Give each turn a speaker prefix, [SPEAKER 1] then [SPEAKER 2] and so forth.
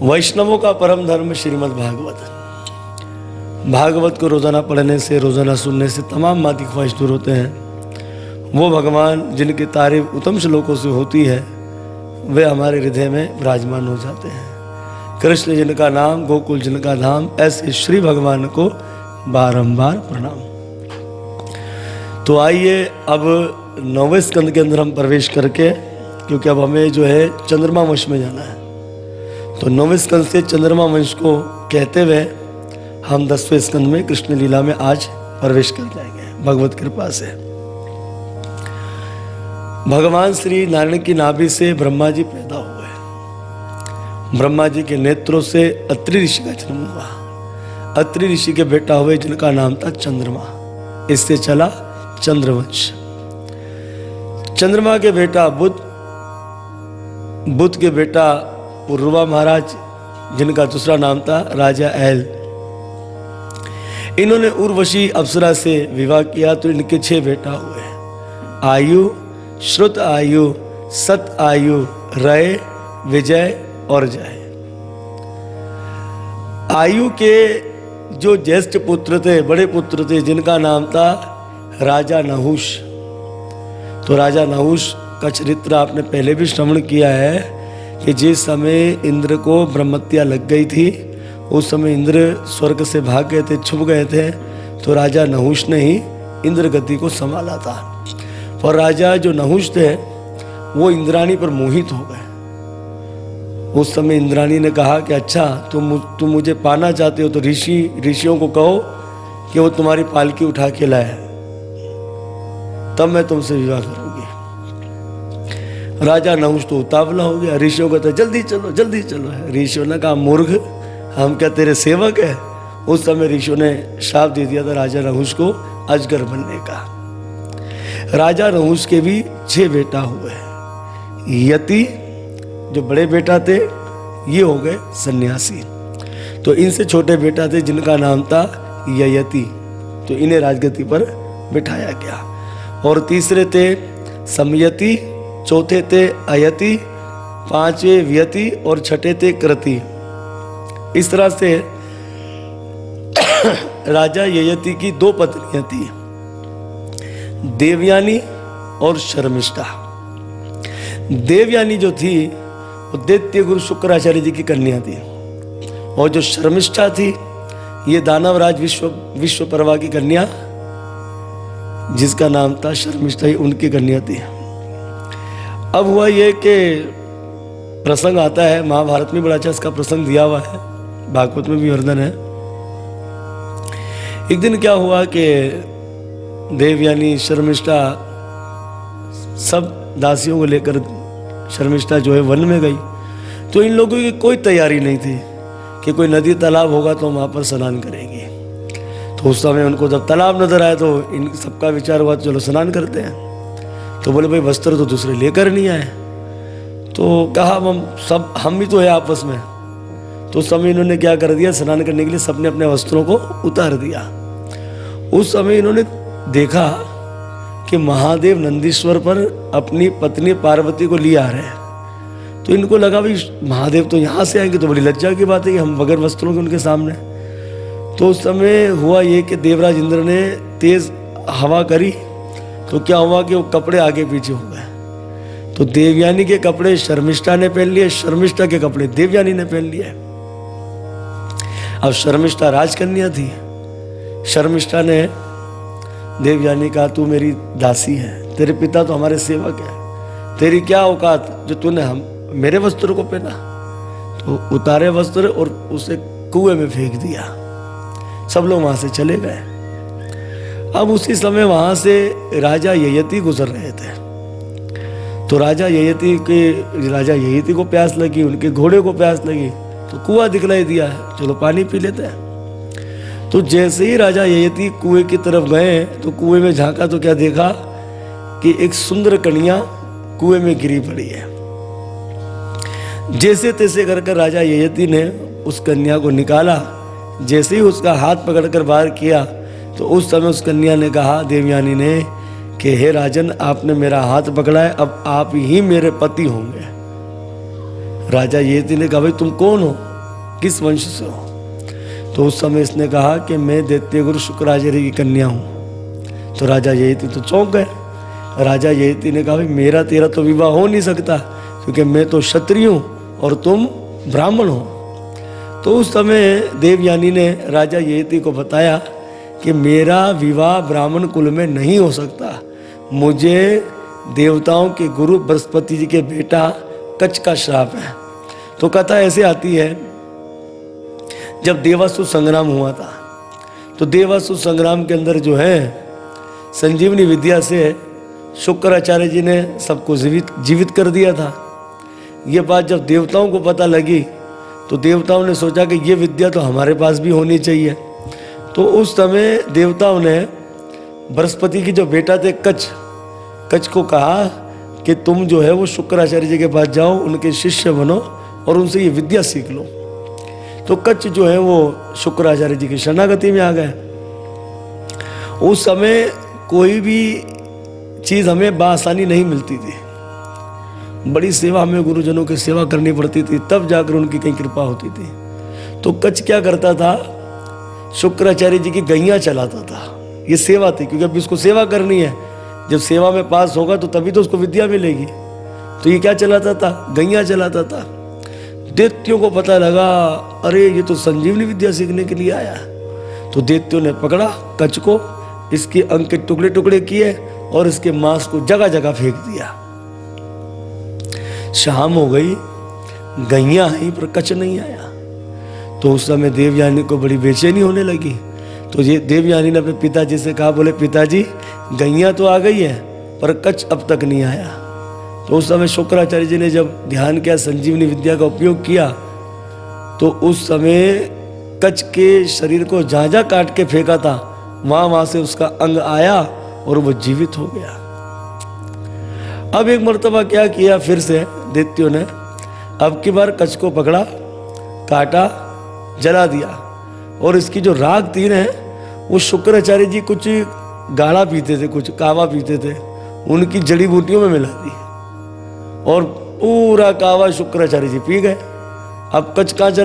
[SPEAKER 1] वैष्णवों का परम धर्म श्रीमद् भागवत। भागवत को रोज़ाना पढ़ने से, रोज़ाना सुनने से तमाम माती ख्वाहिश दूर होते हैं। वो भगवान जिनकी तारीफ़ उत्तम श्लोकों से होती है, वे हमारे हृदय में विराजमान हो जाते हैं। कृष्ण जिनका नाम, गोकुल जिनका धाम, ऐसे श्री भगवान को बारंबार प्रणाम। तो आइए अब नौवे स्कंद के अंदर हम प्रवेश करके, क्योंकि अब हमें जो है चंद्रमा वंश में जाना है। तो नौवे स्कंद से चंद्रमा वंश को कहते हुए हम दसवें स्कंद में कृष्ण लीला में आज प्रवेश कर जाएँगे। भगवत कृपा से। भगवान श्री नारायण की नाभि से ब्रह्मा जी पैदा हुए। ब्रह्मा जी के नेत्रों से अत्रि ऋषि का जन्म हुआ। अत्रि ऋषि के बेटा हुए, जिनका नाम था चंद्रमा। इससे चला चंद्रवंश। चंद्रमा के बेटा बुद्ध बुद्ध के बेटा पुरुवा महाराज, जिनका दूसरा नाम था राजा एल। इन्होंने उर्वशी अप्सरा से विवाह किया तो इनके छह बेटा हुए आयु, श्रुत आयु, सत आयु, रय, विजय और जय। आयु के जो ज्येष्ठ पुत्र थे, बड़े पुत्र थे, जिनका नाम था राजा नहुष। तो राजा नहुष का चरित्र आपने पहले भी श्रवण किया है। कि जिस समय इंद्र को ब्रह्मत्या लग गई थी, उस समय इंद्र स्वर्ग से भाग गए थे, छुप गए थे तो राजा नहुष ने ही इंद्र गति को संभाला था। और राजा जो नहुष थे, वो इंद्राणी पर मोहित हो गए। उस समय इंद्राणी ने कहा कि अच्छा तुम तुम मुझे पाना चाहते हो तो ऋषि, ऋषियों को कहो कि वो तुम्हारी पालकी उठा के लाए। तब मैं तुमसे विवाह करूँगी। राजा नहुष तो उतावला हो गया। ऋषियों को तो जल्दी चलो जल्दी चलो ऋषियों ने कहा, मूर्ख, हम क्या तेरे सेवक है? उस समय ऋषियों ने श्राप दे दिया था राजा नहुष को अजगर बनने का। राजा नहुष के भी छह बेटा हुए यति, जो बड़े बेटा थे, ये हो गए सन्यासी। तो इनसे छोटे बेटा थे, जिनका नाम था ययति। तो इन्हें राजगति पर बिठाया गया। और तीसरे थे समयति चौथे थे अयति, पांचवे व्यति और छठे थे कृति। इस तरह से राजा ययति की दो पत्नियाँ थी, देवयानी और शर्मिष्ठा। देवयानी जो थी, वो दैत्य गुरु शुक्राचार्य जी की कन्या थी। और जो शर्मिष्ठा थी, ये दानवराज विश्व विश्व परवा की कन्या, जिसका नाम था शर्मिष्ठा ही उनकी कन्या थी। अब हुआ ये कि प्रसंग आता है, महाभारत में बड़ा अच्छा इसका प्रसंग दिया हुआ है, भागवत में भी वर्णन है। एक दिन क्या हुआ कि देव यानी शर्मिष्ठा सब दासियों को लेकर शर्मिष्ठा जो है वन में गई। तो इन लोगों की कोई तैयारी नहीं थी कि कोई नदी तालाब होगा तो वहाँ पर स्नान करेंगे। तो उस समय उनको जब तालाब नज़र आया तो इन सबका विचार हुआ, चलो स्नान करते हैं। तो बोले, भाई, वस्त्र तो दूसरे लेकर नहीं आए। तो कहा, हम, सब, हम भी तो है आपस में। तो उस समय इन्होंने क्या कर दिया, स्नान करने के लिए सबने अपने वस्त्रों को उतार दिया। उस समय इन्होंने देखा कि महादेव नंदीश्वर पर अपनी पत्नी पार्वती को लिए आ रहे हैं। तो इनको लगा, भाई, महादेव तो यहाँ से आएँगे तो बड़ी लज्जा की बात है कि हम बगैर वस्त्रों के उनके सामने। तो उस समय हुआ ये कि देवराज इंद्र ने तेज हवा करी तो क्या हुआ कि वो कपड़े आगे पीछे हो गए? तो देवयानी के कपड़े शर्मिष्ठा ने पहन लिए, शर्मिष्ठा के कपड़े देवयानी ने पहन लिए। अब शर्मिष्ठा राजकन्या थी। शर्मिष्ठा ने देवयानी कहा, तू मेरी दासी है, तेरे पिता तो हमारे सेवक है। तेरी क्या औकात जो तूने हम, मेरे वस्त्र को पहना? तो उतारे वस्त्र और उसे कुएँ में फेंक दिया। सब लोग वहाँ से चले गए। अब उसी समय वहाँ से राजा ययति गुजर रहे थे। तो राजा ययति के, राजा ययति को प्यास लगी, उनके घोड़े को प्यास लगी तो कुआँ दिखलाई दिया चलो पानी पी लेते हैं। तो जैसे ही राजा ययति कुएँ की तरफ़ गए तो कुएँ में झांका तो क्या देखा कि एक सुंदर कन्या कुएँ में गिरी पड़ी है। जैसे तैसे कर कर राजा ययति ने उस कन्या को निकाला, जैसे ही उसका हाथ पकड़कर बाहर किया तो उस समय उस कन्या ने कहा, देवयानी ने, कि हे राजन, आपने मेरा हाथ पकड़ा है, अब आप ही मेरे पति होंगे। राजा ये ने कहा, भाई, तुम कौन हो? किस वंश से हो? तो उस समय इसने कहा कि मैं दैत्य गुरु शुक्राचार्य की कन्या हूँ। तो राजा यही तो चौंक गए। राजा यही ने कहा, भाई, मेरा तेरा तो विवाह हो नहीं सकता, क्योंकि मैं तो क्षत्रिय हूँ और तुम ब्राह्मण हो। तो उस समय देवयानी ने राजा यही को बताया कि मेरा विवाह ब्राह्मण कुल में नहीं हो सकता। मुझे देवताओं के गुरु बृहस्पति जी के बेटा कच्छ का श्राप है। तो कथा ऐसे आती है, जब देवासु संग्राम हुआ था तो देवासु संग्राम के अंदर जो है, संजीवनी विद्या से शुक्राचार्य जी ने सबको जीवित जीवित कर दिया था। ये बात जब देवताओं को पता लगी तो देवताओं ने सोचा कि ये विद्या तो हमारे पास भी होनी चाहिए। तो उस समय देवताओं ने बृहस्पति की जो बेटा थे कच्छ कच्छ को कहा कि तुम जो है वो शुक्राचार्य जी के पास जाओ, उनके शिष्य बनो और उनसे ये विद्या सीख लो। तो कच्छ जो है वो शुक्राचार्य जी की शरणागति में आ गए। उस समय कोई भी चीज़ हमें बासानी नहीं मिलती थी। बड़ी सेवा हमें गुरुजनों की सेवा करनी पड़ती थी, तब जाकर उनकी कहीं कृपा होती थी। तो कच्छ क्या करता था? शुक्राचार्य जी की गैया चलाता था। ये सेवा थी, क्योंकि अभी उसको सेवा करनी है। जब सेवा में पास होगा तो तभी तो उसको विद्या मिलेगी। तो ये क्या चलाता था? गैया चलाता था। दैत्यों को पता लगा, अरे, ये तो संजीवनी विद्या सीखने के लिए आया तो दैत्यों ने पकड़ा कच को, इसके अंक के टुकड़े टुकड़े किए और इसके मांस को जगह जगह फेंक दिया। शाम हो गई, गैया आई पर कच नहीं आया। तो उस समय देवयानी को बड़ी बेचैनी होने लगी। तो ये देवयानी ने अपने पिताजी से कहा, बोले, पिताजी, गैया तो आ गई है, पर कच्छ अब तक नहीं आया। तो उस समय शुक्राचार्य जी ने जब ध्यान किया, संजीवनी विद्या का उपयोग किया तो उस समय कच्छ के शरीर को जहाँ जहाँ काट के फेंका था। वहाँ वहाँ से उसका अंग आया और वो जीवित हो गया। अब एक मरतबा क्या किया फिर से दैत्यों ने? अब की बार कच्छ को पकड़ा, काटा जला दिया। और इसकी जो राग तीन है, वो शुक्राचार्य जी कुछ गाढ़ा पीते थे, कुछ कावा पीते थे, उनकी जड़ी बूटियों में मिला दी। और पूरा कावा शुक्राचार्य जी पी गए। अब कच कहाँ चला